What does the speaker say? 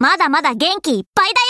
まだまだ元気いっぱいだよ。